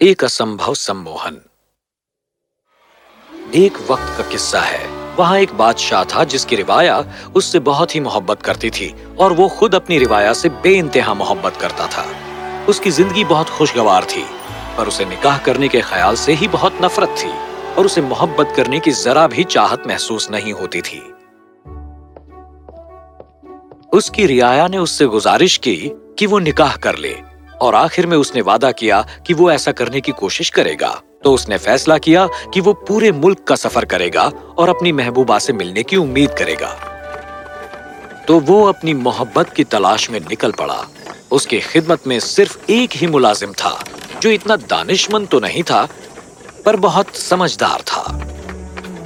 एक असंभव सम्मोहन। एक वक्त का किस्सा है। वहाँ एक बादशाह था जिसकी रिवाया उससे बहुत ही मोहब्बत करती थी और वो खुद अपनी रिवाया से बेइंतहा मोहब्बत करता था। उसकी ज़िंदगी बहुत खुशगवार थी, पर उसे निकाह करने के ख्याल से ही बहुत नफरत थी और उसे मोहब्बत करने की जरा भी चाहत महसूस नहीं होती थी। उसकी रियाया ने उससे गुजारिश की कि वो निकाह कर ले। और आखिर में उसने वादा किया कि वो ऐसा करने की कोशिश करेगा। तो उसने फैसला किया कि वो पूरे मुल्क का सफ़र करेगा और अपनी महबूबा से मिलने की उम्मीद करेगा। तो वो अपनी मोहब्बत की तलाश में निकल पड़ा। उसकी खिदमत में सिर्फ़ एक ही मुलाजिम था, जो इतना दानिशमंद तो नहीं था, पर बहुत समझदार था।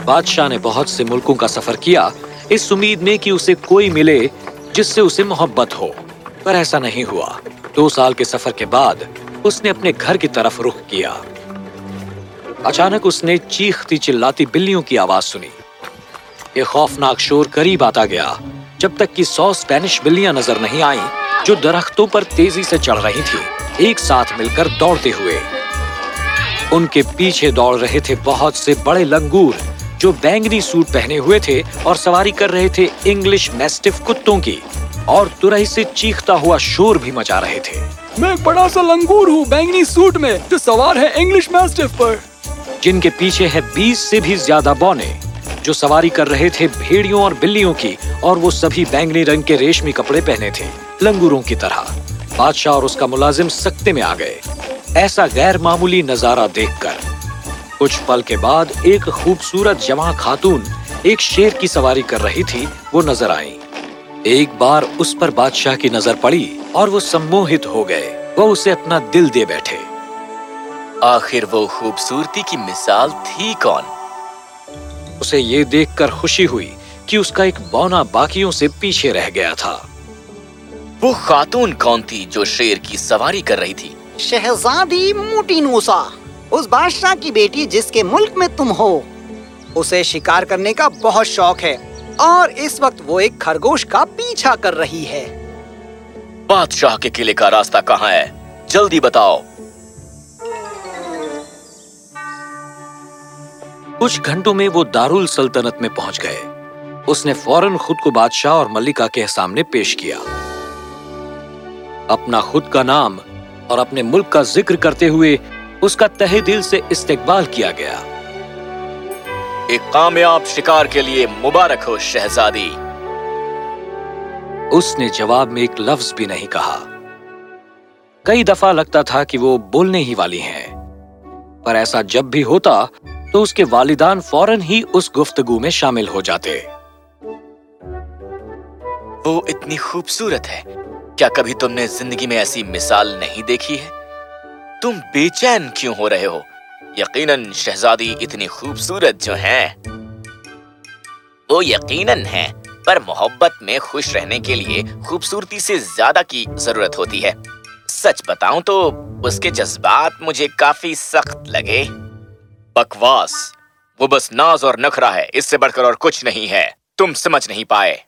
बादशाह ने बहुत से मुल्कों का सफ़र किया, इस उम्मीद में कि उसे कोई मिले जिससे उसे मोहब्बत हो, पर ऐसा नहीं हुआ। दो साल के सफ़र के बाद उसने अपने घर की तरफ़ रुख किया। अचानक उसने चीखती चिल्लाती बिल्लियों की आवाज़ सुनी। ये खौफनाक शोर करीब आता गया, जब तक कि सौ स्पेनिश बिल्लियाँ नज़र नहीं आई, जो दरख्तों पर तेज़ी से चढ़ रही थी, एक साथ मिलकर दौड़ते हुए। उनके पीछे दौड़ रहे थे बहुत से बड़े लंगूर, जो बैंगनी सूट पहने हुए थे और सवारी कर रहे थे इंग्लिश मैस्टिफ कुत्तों की। और तुरही से चीखता हुआ शोर भी मचा रहे थे। मैं एक बड़ा सा लंगूर हूँ बैंगनी सूट में जो सवार है इंग्लिश मैस्टिफ पर। जिनके पीछे है बीस से भी ज़्यादा बौने जो सवारी कर रहे थे भेड़ियों और बिल्लियों की और वो सभी बैंगनी रंग के रेशमी कपड़े पहने थे लंगूरों की तरह। बादशाह और उसका मुलाजिम सकते में आ गए। ऐसा गैर मामूली नज़ारा देखकर। कुछ पल के बाद एक खूबसूरत जमा खातून एक शेर की सवारी कर रही थी वो नज़र आई। एक बार उस पर बादशाह की नज़र पड़ी और वो सम्मोहित हो गए। वो उसे अपना दिल दे बैठे। आखिर वो खूबसूरती की मिसाल थी कौन? उसे ये देखकर खुशी हुई कि उसका एक बौना बाकियों से पीछे रह गया था। वो खातून कौन थी जो शेर की सवारी कर रही थी? शहजादी मोटीनूसा उस बादशाह की बेटी जिसके मुल्क में तुम हो। उसे शिकार करने का बहुत शौक है। और इस वक्त वो एक खरगोश का पीछा कर रही है। बादशाह के किले का रास्ता कहाँ है? जल्दी बताओ। कुछ घंटों में वो दारुल सल्तनत में पहुँच गए। उसने फ़ौरन खुद को बादशाह और मल्लिका के सामने पेश किया। अपना खुद का नाम और अपने मुल्क का ज़िक्र करते हुए उसका तहे दिल से इस्तेकबाल किया गया। एक कामयाब शिकार के लिए मुबारक हो शहजादी। उसने जवाब में एक लफ्ज भी नहीं कहा। कई दफ़ा लगता था कि वो बोलने ही वाली हैं, पर ऐसा जब भी होता तो उसके वालिदान फ़ौरन ही उस गुफ्तगू में शामिल हो जाते। वो इतनी खूबसूरत है। क्या कभी तुमने ज़िंदगी में ऐसी मिसाल नहीं देखी है? तुम बेचैन क्यों हो रहे हो? यकीनन शहजादी इतनी खूबसूरत जो हैं, वो यकीनन है, पर मोहब्बत में खुश रहने के लिए खूबसूरती से ज़्यादा की ज़रूरत होती है। सच बताऊँ तो उसके जज्बात मुझे काफ़ी सख्त लगे। बकवास, वो बस नाज और नखरा है, इससे बढ़कर और कुछ नहीं है। तुम समझ नहीं पाए।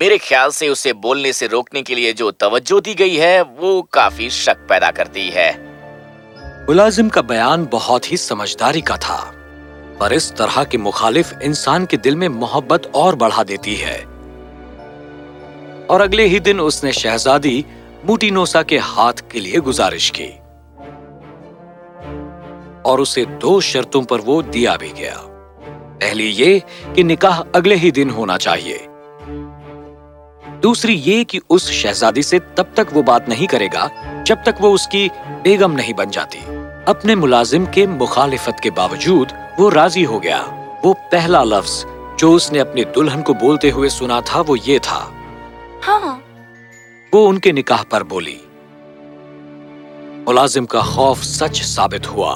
मेरे ख्याल से उसे बोलने से रोकने के लिए जो तवज्जो दी गई है, वो काफ़ी शक पैदा करती है। मुलाजिम का बयान बहुत ही समझदारी का था, पर इस तरह के मुखालिफ इंसान के दिल में मोहब्बत और बढ़ा देती है। और अगले ही दिन उसने शहजादी मूटीनोसा के हाथ के लिए गुजारिश की। और उसे दो शर्तों पर वो दिया भी गया। पहली ये कि निकाह अगले ही दिन होना चाहिए। दूसरी ये कि उस शहजादी से तब तक वो बात नहीं करेगा जब तक वो उसकी बेगम नहीं बन जाती। अपने मुलाजिम के मुखालिफत के बावजूद वो राज़ी हो गया। वो पहला लफ्ज जो उसने अपनी दुल्हन को बोलते हुए सुना था वो ये था। हाँ वो उनके निकाह पर बोली मुलाजिम का खौफ सच साबित हुआ।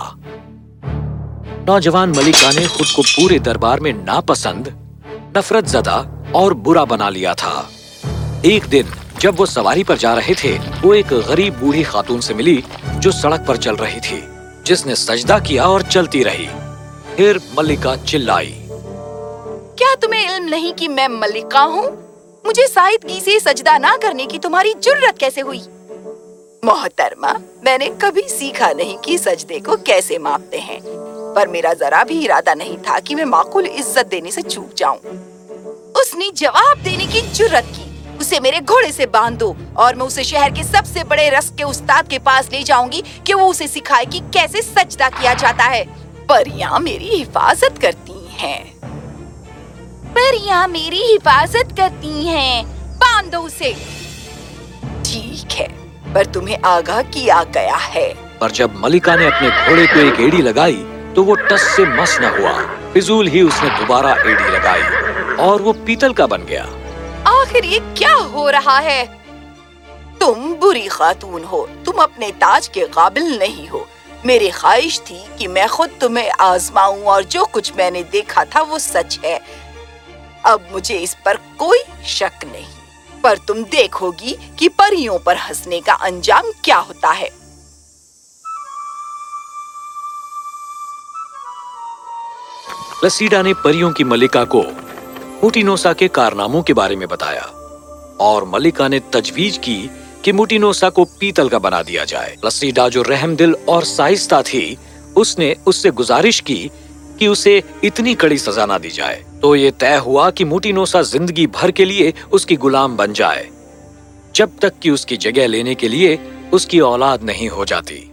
नौजवान मलिका ने खुद को पूरे दरबार में नापसंद नफरत जदा और बुरा बना लिया था। एक दिन जब वो सवारी पर जा रहे थे वो एक गरीब बूढ़ी खातून से मिली जो सड़क पर चल रही थी। जिसने सजदा किया और चलती रही। फिर मल्लिका चिल्लाई। क्या तुम्हें इल्म नहीं कि मैं मल्लिका हूँ? मुझे साइदगी से सजदा ना करने की तुम्हारी जुर्रत कैसे हुई? मोहतरमा, मैंने कभी सीखा नहीं कि सजदे को कैसे मापते हैं। पर मेरा जरा भी इरादा नहीं था कि मैं माकुल इज़्ज़त देने से चूक जाऊँ। उसने जवाब देने की जुर्रत की। उसे मेरे घोड़े से बाँध दो और मैं उसे शहर के सबसे बड़े रस के उस्ताद के पास ले जाऊँगी कि वो उसे सिखाए कि कैसे सजदा किया जाता है। परियाँ मेरी हिफाजत करती हैं। परियाँ मेरी हिफाजत करती हैं। बाँध दो उसे। ठीक है, पर तुम्हें आगाह किया गया है। पर जब मलिका ने अपने घोड़े को एक एड़ी लगाई तो वो टस से मस न हुआ। फिजूल ही उसने दोबारा एड़ी लगाई और वो पीतल का बन गया। आखिर ये क्या हो रहा है? तुम बुरी खातून हो। तुम अपने ताज के काबिल नहीं हो। मेरी ख्वाहिश थी कि मैं खुद तुम्हें आजमाऊं और जो कुछ मैंने देखा था वो सच है। अब मुझे इस पर कोई शक नहीं। पर तुम देखोगी कि परियों पर हंसने का अंजाम क्या होता है। लसीडा ने परियों की मलिका को मुटिनोसा के कारनामों के बारे में बताया और मलिका ने तजवीज की कि मुटिनोसा को पीतल का बना दिया जाए। लसीडा जो रहमदिल और साइस्ता थी, उसने उससे गुजारिश की कि उसे इतनी कड़ी सजा ना दी जाए। तो ये तय हुआ कि मुटिनोसा ज़िंदगी भर के लिए उसकी गुलाम बन जाए, जब तक कि उसकी जगह लेने के लिए उसकी औलाद नहीं हो जाती।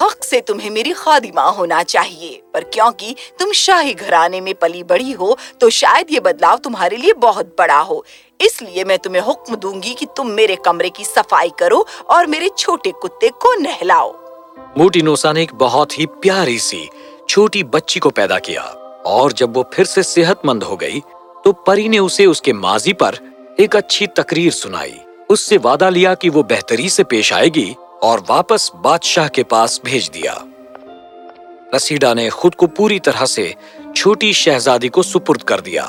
हक से तुम्हें मेरी खादिमा होना चाहिए। पर क्योंकि तुम शाही घराने में पली बड़ी हो तो शायद ये बदलाव तुम्हारे लिए बहुत बड़ा हो। इसलिए मैं तुम्हें हुक्म दूँगी कि तुम मेरे कमरे की सफ़ाई करो और मेरे छोटे कुत्ते को नहलाओ। मोटी नोसा ने एक बहुत ही प्यारी सी छोटी बच्ची को पैदा किया और जब वो फिर से सेहतमंद हो गई तो परी ने उसे उसके माजी पर एक अच्छी तकरीर सुनाई। उससे वादा लिया कि वो बेहतरी से पेश आएगी और वापस बादशाह के पास भेज दिया। रसीडा ने खुद को पूरी तरह से छोटी शहजादी को सुपुर्द कर दिया।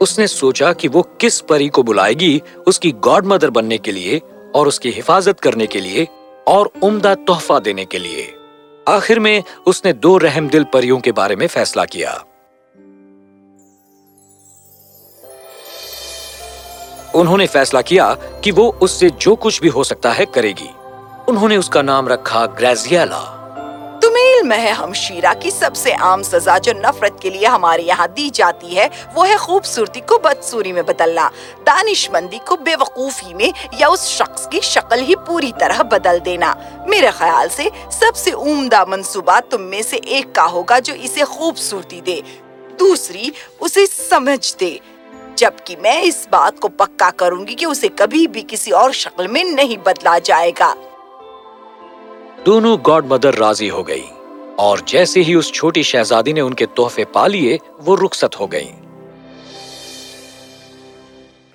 उसने सोचा कि वो किस परी को बुलाएगी उसकी गॉड मदर बनने के लिए और उसकी हिफाजत करने के लिए और उम्दा तोहफा देने के लिए। आखिर में उसने दो रहमदिल परियों के बारे में फैसला किया। उन्होंने फैसला किया कि वो उससे जो कुछ भी हो सकता है करेगी। उन्होंने उसका नाम रखा ग्रेजियाला। तुमेल इल्म है हमशीरा की सबसे आम सजा जो नफरत के लिए हमारे यहाँ दी जाती है, वो है खूबसूरती को बदसूरी में बदलना, दानिशमंदी को बेवकूफ़ी में या उस शख्स की शक्ल ही पूरी तरह बदल देना। मेरे ख्याल से सबसे उम्दा मंसूबा तुम में से एक का होगा जो इसे खूबसूरती दे, दूसरी उसे समझ दे, जबकि मैं इस बात को पक्का करूँगी कि उसे कभी भी किसी और शक्ल में नहीं बदला जाएगा। दोनों गॉड मदर राज़ी हो गई, और जैसे ही उस छोटी शहजादी ने उनके तोहफे पा लिए, वो रुखसत हो गईं।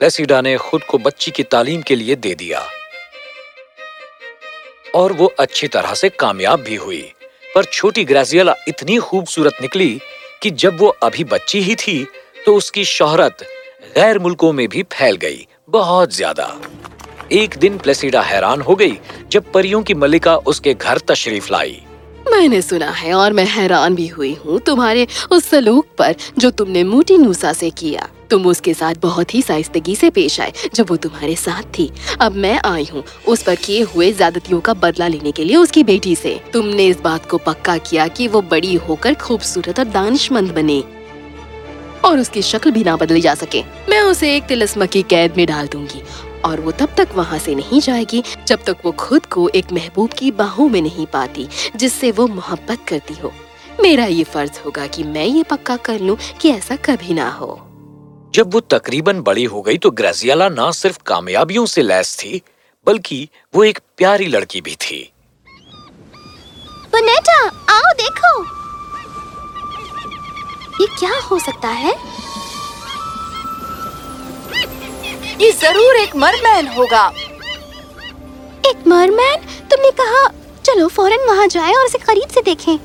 लेसिडा ने खुद को बच्ची की तालीम के लिए दे दिया, और वो अच्छी तरह से कामयाब भी हुई पर छोटी ग्रेजियला इतनी खूबसूरत निकली कि जब वो अभी बच्ची ही थी तो उसकी शोहरत गैर मुल्कों में भी फैल गई, बहुत ज़्यादा एक दिन प्लेसिडा हैरान हो गई जब परियों की मलिका उसके घर तशरीफ़ लाई। मैंने सुना है और मैं हैरान भी हुई हूँ तुम्हारे उस सलूक पर जो तुमने मोटी नूसा से किया। तुम उसके साथ बहुत ही साइस्तगी से पेश आए जब वो तुम्हारे साथ थी। अब मैं आई हूँ उस पर किए हुए ज्यादतियों का बदला लेने के लिए उसकी बेटी से। तुमने इस बात को पक्का किया कि वो बड़ी होकर खूबसूरत और दानिशमंद बने और उसकी शक्ल भी ना बदली जा सके। मैं उसे एक तिलस्म की कैद में डाल दूँगी और वो तब तक वहाँ से नहीं जाएगी जब तक वो खुद को एक महबूब की बाहों में नहीं पाती जिससे वो मोहब्बत करती हो। मेरा ये फ़र्ज़ होगा कि मैं ये पक्का कर लूँ कि ऐसा कभी ना हो। जब वो तकरीबन बड़ी हो गई तो ग्रेजियाला ना सिर्फ़ कामयाबियों से लैस थी बल्कि वो एक प्यारी लड़की भी थी। बोनेटा आओ देखो। ये क्या हो सकता है? ये ज़रूर एक मरमैन होगा। एक मरमैन? तुमने कहा चलो फ़ौरन वहाँ जाए और उसे करीब से देखें।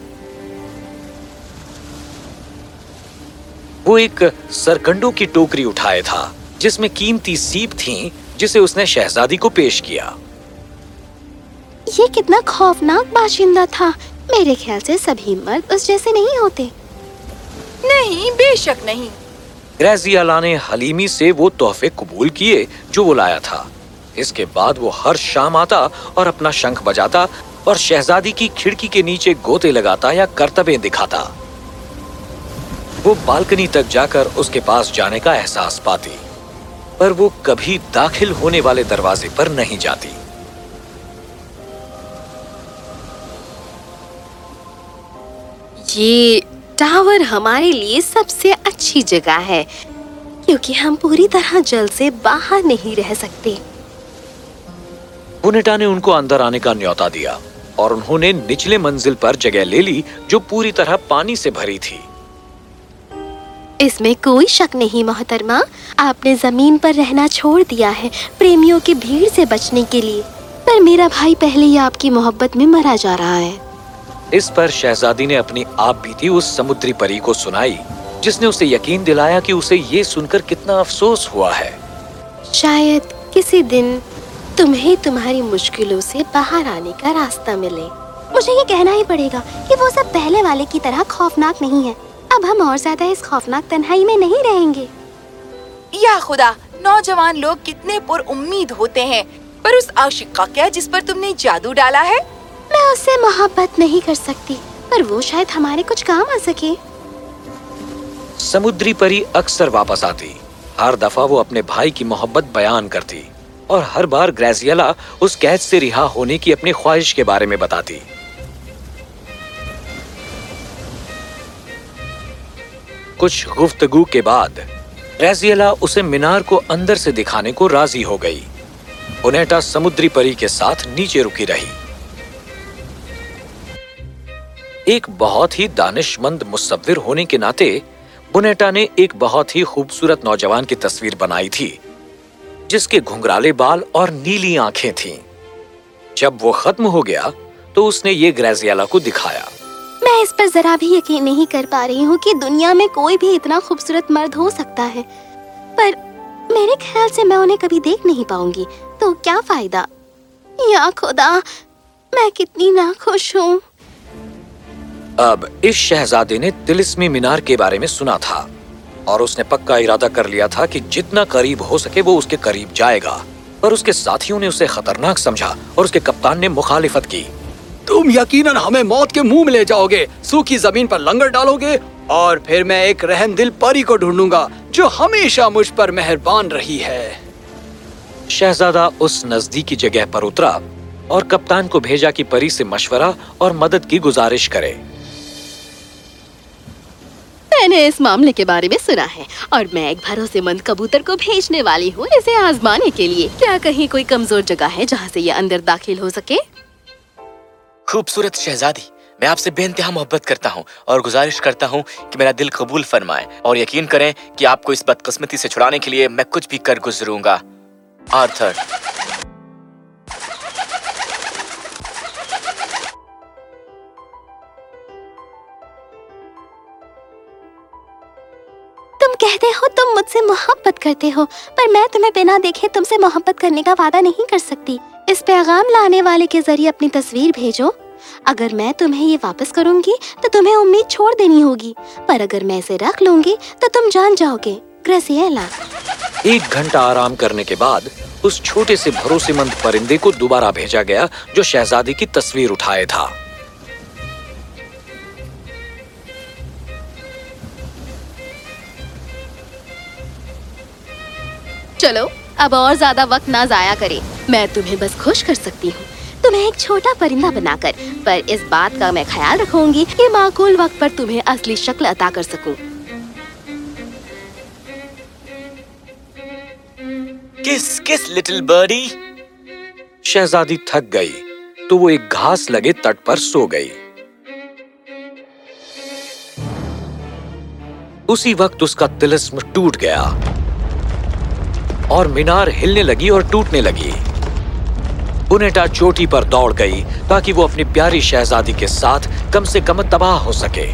वो एक सरकंडों की टोकरी उठाए था जिसमें कीमती सीप थी जिसे उसने शहजादी को पेश किया। ये कितना खौफनाक बाशिंदा था। मेरे ख्याल से सभी मर्द उस जैसे नहीं होते। नहीं बेशक नहीं। ग्रेजियाला ने हलीमी से वो तोहफे कबूल किए, जो वो लाया था। इसके बाद वो हर शाम आता और अपना शंख बजाता और शहजादी की खिड़की के नीचे गोते लगाता या करतबें दिखाता। वो बालकनी तक जाकर उसके पास जाने का एहसास पाती, पर वो कभी दाखिल होने वाले दरवाजे पर नहीं जाती। ये टावर हमारे लिए सबसे अच्छी जगह है क्योंकि हम पूरी तरह जल से बाहर नहीं रह सकते। पुनेटा ने उनको अंदर आने का न्योता दिया और उन्होंने निचले मंजिल पर जगह ले ली जो पूरी तरह पानी से भरी थी। इसमें कोई शक नहीं मोहतरमा। आपने ज़मीन पर रहना छोड़ दिया है प्रेमियों की भीड़ से बचने के लिए। पर मेरा भाई पहले ही आपकी मोहब्बत में मरा जा रहा है। इस पर शहजादी ने अपनी आप बीती उस समुद्री परी को सुनाई जिसने उसे यकीन दिलाया कि उसे ये सुनकर कितना अफसोस हुआ है। शायद किसी दिन तुम्हें तुम्हारी मुश्किलों से बाहर आने का रास्ता मिले। मुझे ये कहना ही पड़ेगा कि वो सब पहले वाले की तरह खौफनाक नहीं है। अब हम और ज़्यादा इस खौफनाक तन्हाई में नहीं रहेंगे। या खुदा नौजवान लोग कितने पुर उम्मीद होते हैं पर उस आशिक का क्या जिस पर तुमने जादू डाला है? मैं उससे मोहब्बत नहीं कर सकती, पर वो शायद हमारे कुछ काम आ सके। समुद्री परी अक्सर वापस आती। हर दफ़ा वो अपने भाई की मोहब्बत बयान करती और हर बार ग्रेजियला उस कैद से रिहा होने की अपनी ख्वाहिश के बारे में बताती। कुछ गुफ्तगू के बाद, ग्रेजियला उसे मीनार को अंदर से दिखाने को राज़ी हो गई। पुनेटा समुद्री परी के साथ नीचे रुकी रही। एक बहुत ही दानिशमंद मुसव्विर होने के नाते, बुनेटा ने एक बहुत ही खूबसूरत नौजवान की तस्वीर बनाई थी, जिसके घुंघराले बाल और नीली आँखें थीं। जब वो खत्म हो गया तो उसने ये ग्रेजियाला को दिखाया। मैं इस पर जरा भी यकीन नहीं कर पा रही हूँ कि दुनिया में कोई भी इतना खूबसूरत मर्द हो सकता है। पर मेरे ख्याल से मैं उन्हें कभी देख नहीं पाऊँगी तो क्या फ़ायदा? या खुदा, मैं कितनी नाखुश हूँ। अब इस शहजादे ने तिलिस्मी मीनार के बारे में सुना था और उसने पक्का इरादा कर लिया था कि जितना करीब हो सके वो उसके करीब जाएगा। पर उसके साथियों ने उसे खतरनाक समझा और उसके कप्तान ने मुखालिफत की। तुम यकीनन हमें मौत के मुँह में ले जाओगे सूखी ज़मीन पर लंगर डालोगे और फिर मैं एक रहम दिल परी को ढूंढूँगा जो हमेशा मुझ पर मेहरबान रही है। शहजादा उस नजदीकी जगह पर उतरा और कप्तान को भेजा कि परी से मशवरा और मदद की गुजारिश करे। मैंने इस मामले के बारे में सुना है और मैं एक भरोसेमंद कबूतर को भेजने वाली हूँ इसे आजमाने के लिए। क्या कहीं कोई कमज़ोर जगह है जहाँ से ये अंदर दाखिल हो सके? खूबसूरत शहजादी, मैं आपसे बेनतहा मोहब्बत करता हूँ और गुजारिश करता हूँ कि मेरा दिल कबूल फरमाए और यकीन करें कि आपको इस बदकिस्मती से छुड़ाने के लिए मैं कुछ भी कर गुजरूँगा। आर्थर कहते हो, तुम मुझसे मोहब्बत करते हो, पर मैं तुम्हें बिना देखे तुमसे मोहब्बत करने का वादा नहीं कर सकती। इस पैगाम लाने वाले के ज़रिए अपनी तस्वीर भेजो। अगर मैं तुम्हें ये वापस करूँगी तो तुम्हें उम्मीद छोड़ देनी होगी, पर अगर मैं इसे रख लूँगी तो तुम जान जाओगे। ग्रेसिएला एक घंटा आराम करने के बाद, उस छोटे से भरोसेमंद परिंदे को दोबारा भेजा गया, जो शहजादी की तस्वीर उठाए था। चलो, अब और ज़्यादा वक्त ना जाया करें। मैं तुम्हें बस खुश कर सकती हूँ। तुम्हें एक छोटा परिंदा बनाकर, पर इस बात का मैं ख्याल रखूँगी कि माकूल वक्त पर तुम्हें असली शक्ल अता कर सकूँ। किस किस लिटिल बर्डी? शहजादी थक गई तो वो एक घास लगे तट पर सो गई। उसी वक्त उसका तिलस्म टूट गया। और मीनार हिलने लगी और टूटने लगी। बुनेटा चोटी पर दौड़ गई ताकि वो अपनी प्यारी शहजादी के साथ कम से कम तबाह हो सके।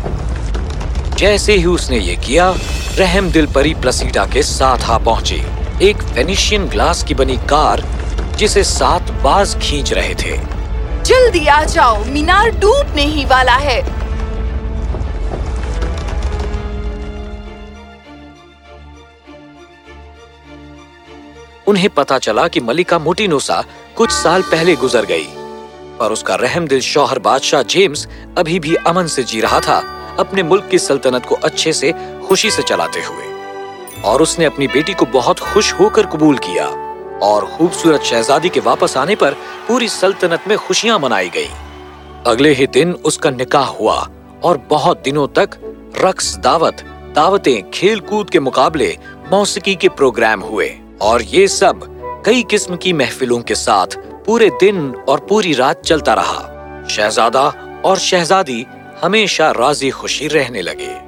जैसे ही उसने ये किया, रहम दिल परी प्लसीडा के साथ आ पहुँची। एक फेनिशियन ग्लास की बनी कार, जिसे सात बाज खींच रहे थे। जल्दी आ जाओ, मीनार टूटने ही वाला है। उन्हें पता चला कि मलिका मोटिनोसा कुछ साल पहले गुजर गई। पर उसका रहमदिल शौहर बादशाह जेम्स अभी भी अमन से जी रहा था, अपने मुल्क की सल्तनत को अच्छे से, खुशी से चलाते हुए। और उसने अपनी बेटी को बहुत खुश होकर कबूल किया, और खूबसूरत शहजादी के वापस आने पर पूरी सल्तनत में खुशियाँ मनाई गई। अगले ही दिन उसका निकाह हुआ, और बहुत दिनों तक रक्स दावत, दावतें खेल कूद के मुकाबले मौसीकी के प्रोग्राम हुए। और ये सब कई किस्म की महफिलों के साथ पूरे दिन और पूरी रात चलता रहा। शहजादा और शहजादी हमेशा राज़ी खुशी रहने लगे।